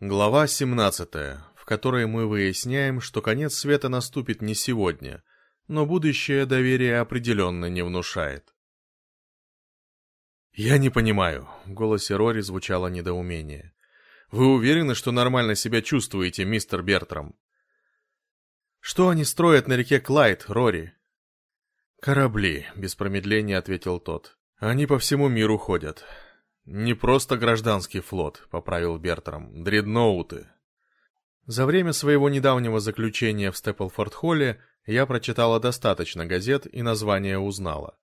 Глава 17, в которой мы выясняем, что конец света наступит не сегодня, но будущее доверие определенно не внушает. «Я не понимаю», — в голосе Рори звучало недоумение. «Вы уверены, что нормально себя чувствуете, мистер Бертрам?» «Что они строят на реке Клайд, Рори?» «Корабли», — без промедления ответил тот. «Они по всему миру ходят. «Не просто гражданский флот», — поправил Бертрам, — «дредноуты». За время своего недавнего заключения в Степлфорд-Холле я прочитала достаточно газет и название узнала.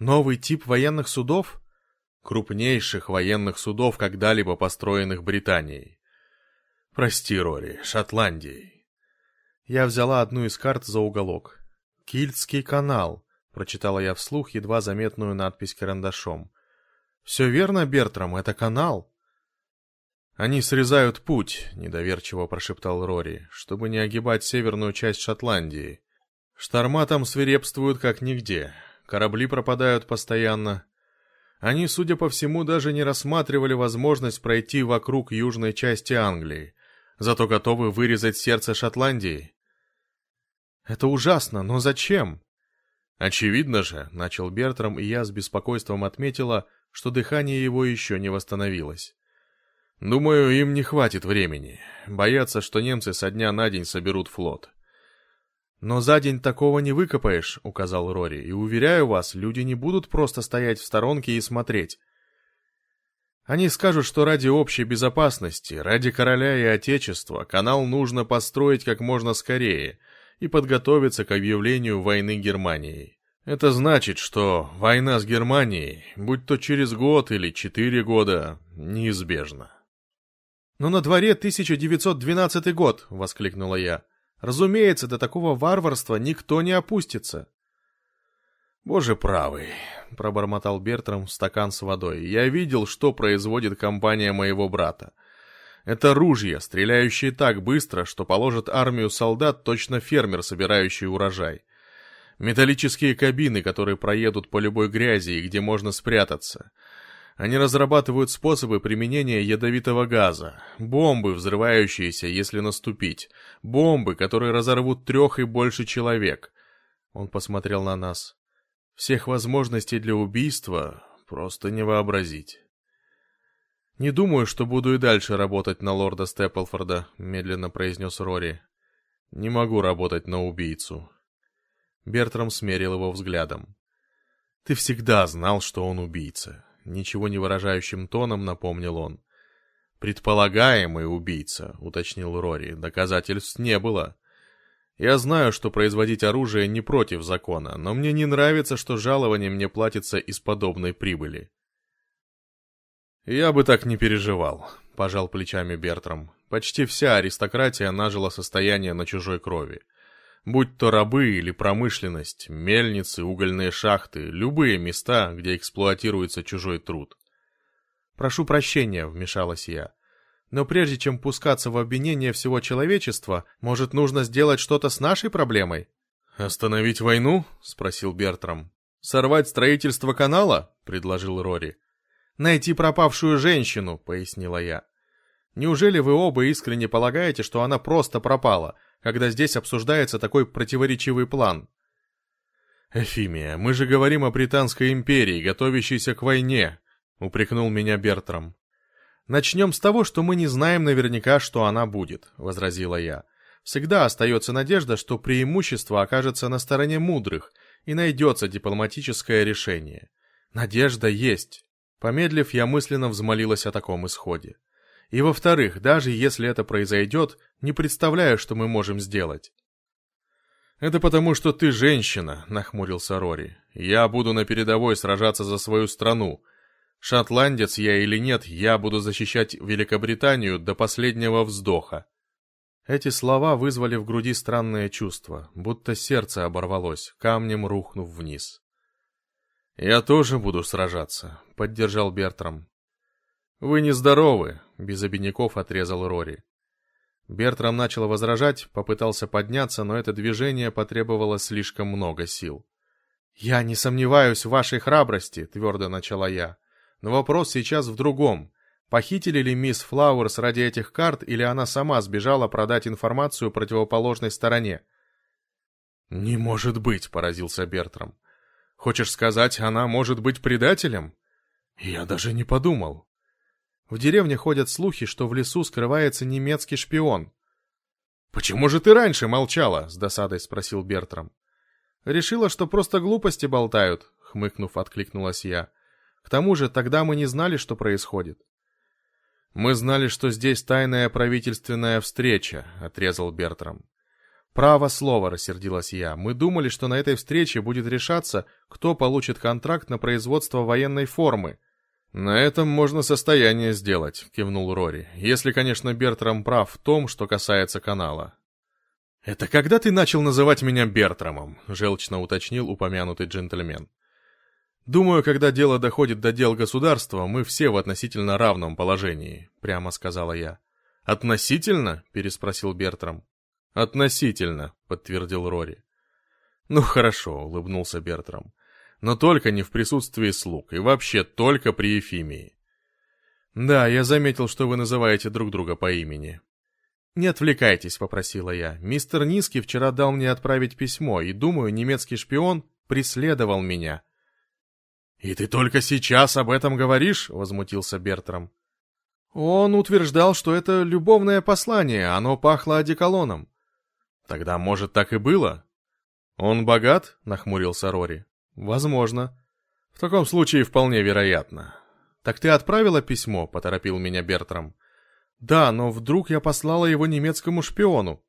Новый тип военных судов? Крупнейших военных судов, когда-либо построенных Британией. Прости, Рори, Шотландией. Я взяла одну из карт за уголок. «Кильтский канал», — прочитала я вслух едва заметную надпись карандашом. «Все верно, Бертрам, это канал». «Они срезают путь», — недоверчиво прошептал Рори, «чтобы не огибать северную часть Шотландии. Шторма там свирепствуют как нигде, корабли пропадают постоянно. Они, судя по всему, даже не рассматривали возможность пройти вокруг южной части Англии, зато готовы вырезать сердце Шотландии». «Это ужасно, но зачем?» «Очевидно же», — начал Бертрам, и я с беспокойством отметила, что дыхание его еще не восстановилось. «Думаю, им не хватит времени. Боятся, что немцы со дня на день соберут флот». «Но за день такого не выкопаешь», — указал Рори, «и, уверяю вас, люди не будут просто стоять в сторонке и смотреть. Они скажут, что ради общей безопасности, ради короля и отечества канал нужно построить как можно скорее и подготовиться к объявлению войны Германией. Это значит, что война с Германией, будь то через год или четыре года, неизбежна. «Но на дворе 1912 год!» — воскликнула я. «Разумеется, до такого варварства никто не опустится!» «Боже правый!» — пробормотал Бертрам в стакан с водой. «Я видел, что производит компания моего брата. Это ружья, стреляющие так быстро, что положат армию солдат точно фермер, собирающий урожай. Металлические кабины, которые проедут по любой грязи и где можно спрятаться. Они разрабатывают способы применения ядовитого газа, бомбы, взрывающиеся, если наступить, бомбы, которые разорвут трех и больше человек. Он посмотрел на нас. Всех возможностей для убийства просто не вообразить. «Не думаю, что буду и дальше работать на лорда Степлфорда», — медленно произнес Рори. «Не могу работать на убийцу. Бертрам смерил его взглядом. «Ты всегда знал, что он убийца», — ничего не выражающим тоном напомнил он. «Предполагаемый убийца», — уточнил Рори, — «доказательств не было». «Я знаю, что производить оружие не против закона, но мне не нравится, что жалование мне платится из подобной прибыли». «Я бы так не переживал», — пожал плечами Бертрам. «Почти вся аристократия нажила состояние на чужой крови. Будь то рабы или промышленность, мельницы, угольные шахты, любые места, где эксплуатируется чужой труд. «Прошу прощения», — вмешалась я. «Но прежде чем пускаться в обвинение всего человечества, может, нужно сделать что-то с нашей проблемой?» «Остановить войну?» — спросил Бертрам. «Сорвать строительство канала?» — предложил Рори. «Найти пропавшую женщину», — пояснила я. «Неужели вы оба искренне полагаете, что она просто пропала, когда здесь обсуждается такой противоречивый план. «Эфимия, мы же говорим о Британской империи, готовящейся к войне», — упрекнул меня Бертрам. «Начнем с того, что мы не знаем наверняка, что она будет», — возразила я. «Всегда остается надежда, что преимущество окажется на стороне мудрых и найдется дипломатическое решение. Надежда есть». Помедлив, я мысленно взмолилась о таком исходе. И во-вторых, даже если это произойдет, не представляю, что мы можем сделать. «Это потому, что ты женщина», — нахмурился Рори. «Я буду на передовой сражаться за свою страну. Шотландец я или нет, я буду защищать Великобританию до последнего вздоха». Эти слова вызвали в груди странное чувство, будто сердце оборвалось, камнем рухнув вниз. «Я тоже буду сражаться», — поддержал Бертрам. «Вы нездоровы», — без обиняков отрезал Рори. Бертрам начал возражать, попытался подняться, но это движение потребовало слишком много сил. «Я не сомневаюсь в вашей храбрости», — твердо начала я. «Но вопрос сейчас в другом. Похитили ли мисс Флауэрс ради этих карт, или она сама сбежала продать информацию противоположной стороне? «Не может быть», — поразился Бертрам. «Хочешь сказать, она может быть предателем?» «Я даже не подумал». В деревне ходят слухи, что в лесу скрывается немецкий шпион. «Почему же ты раньше молчала?» — с досадой спросил Бертрам. «Решила, что просто глупости болтают», — хмыкнув, откликнулась я. «К тому же тогда мы не знали, что происходит». «Мы знали, что здесь тайная правительственная встреча», — отрезал Бертрам. «Право слово», — рассердилась я. «Мы думали, что на этой встрече будет решаться, кто получит контракт на производство военной формы». «На этом можно состояние сделать», — кивнул Рори. «Если, конечно, Бертрам прав в том, что касается канала». «Это когда ты начал называть меня Бертрамом?» — желчно уточнил упомянутый джентльмен. «Думаю, когда дело доходит до дел государства, мы все в относительно равном положении», — прямо сказала я. «Относительно?» — переспросил Бертрам. «Относительно», — подтвердил Рори. «Ну хорошо», — улыбнулся Бертрам. «Но только не в присутствии слуг, и вообще только при Ефимии». «Да, я заметил, что вы называете друг друга по имени». «Не отвлекайтесь», — попросила я. «Мистер Низкий вчера дал мне отправить письмо, и, думаю, немецкий шпион преследовал меня». «И ты только сейчас об этом говоришь?» — возмутился Бертрам. «Он утверждал, что это любовное послание, оно пахло одеколоном». Тогда, может, так и было? Он богат? Нахмурился Рори. Возможно. В таком случае вполне вероятно. Так ты отправила письмо? Поторопил меня Бертрам. Да, но вдруг я послала его немецкому шпиону.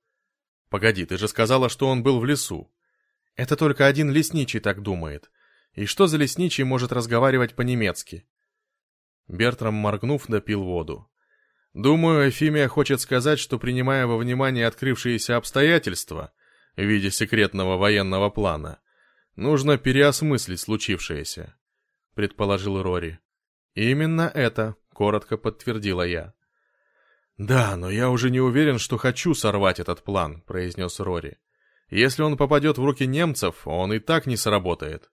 Погоди, ты же сказала, что он был в лесу. Это только один лесничий так думает. И что за лесничий может разговаривать по-немецки? Бертрам, моргнув, допил воду. Думаю, Эфимия хочет сказать, что принимая во внимание открывшиеся обстоятельства в виде секретного военного плана, нужно переосмыслить случившееся, предположил Рори. Именно это, коротко подтвердила я. Да, но я уже не уверен, что хочу сорвать этот план, произнес Рори. Если он попадет в руки немцев, он и так не сработает.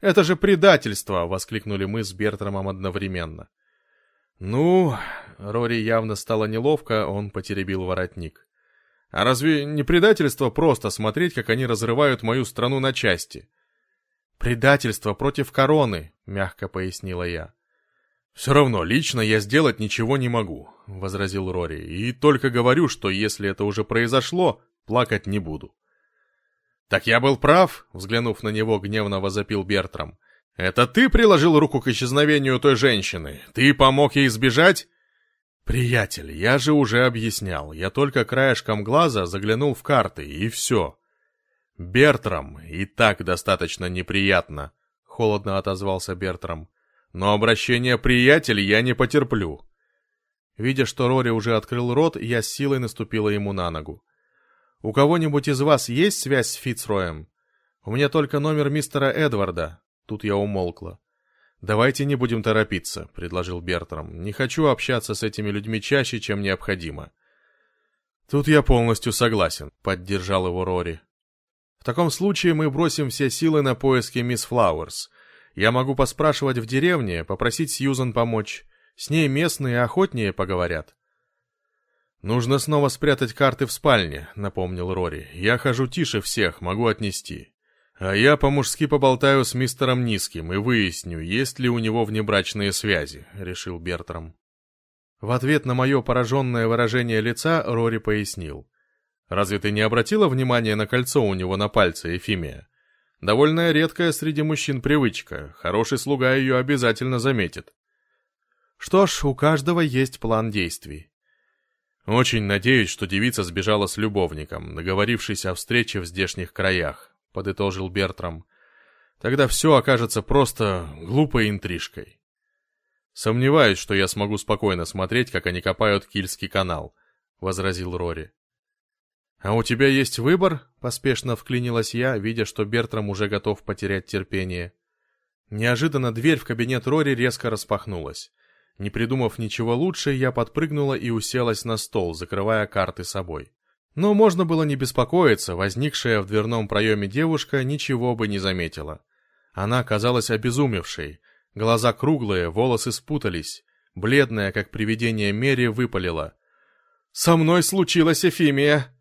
Это же предательство, воскликнули мы с Бертрамом одновременно. «Ну...» — Рори явно стало неловко, он потеребил воротник. «А разве не предательство просто смотреть, как они разрывают мою страну на части?» «Предательство против короны», — мягко пояснила я. «Все равно, лично я сделать ничего не могу», — возразил Рори, «и только говорю, что если это уже произошло, плакать не буду». «Так я был прав», — взглянув на него, гневно возопил Бертрам. «Это ты приложил руку к исчезновению той женщины? Ты помог ей сбежать?» «Приятель, я же уже объяснял. Я только краешком глаза заглянул в карты, и все». «Бертрам, и так достаточно неприятно», — холодно отозвался Бертрам. «Но обращение «приятель» я не потерплю». Видя, что Рори уже открыл рот, я с силой наступила ему на ногу. «У кого-нибудь из вас есть связь с Фицроем? У меня только номер мистера Эдварда, Тут я умолкла. «Давайте не будем торопиться», — предложил Бертрам. «Не хочу общаться с этими людьми чаще, чем необходимо». «Тут я полностью согласен», — поддержал его Рори. «В таком случае мы бросим все силы на поиски мисс Флауэрс. Я могу поспрашивать в деревне, попросить Сьюзан помочь. С ней местные охотнее поговорят». «Нужно снова спрятать карты в спальне», — напомнил Рори. «Я хожу тише всех, могу отнести». А я по-мужски поболтаю с мистером Низким и выясню, есть ли у него внебрачные связи», — решил Бертрам. В ответ на мое пораженное выражение лица Рори пояснил. «Разве ты не обратила внимания на кольцо у него на пальце, Эфимия? Довольно редкая среди мужчин привычка, хороший слуга ее обязательно заметит». «Что ж, у каждого есть план действий». «Очень надеюсь, что девица сбежала с любовником, договорившись о встрече в здешних краях подытожил Бертрам. Тогда все окажется просто глупой интрижкой. Сомневаюсь, что я смогу спокойно смотреть, как они копают Кильский канал, возразил Рори. А у тебя есть выбор? поспешно вклинилась я, видя, что Бертрам уже готов потерять терпение. Неожиданно дверь в кабинет Рори резко распахнулась. Не придумав ничего лучше, я подпрыгнула и уселась на стол, закрывая карты собой. Но можно было не беспокоиться, возникшая в дверном проеме девушка ничего бы не заметила. Она казалась обезумевшей, глаза круглые, волосы спутались, Бледная, как привидение Мери, выпалила. «Со мной случилась эфимия!»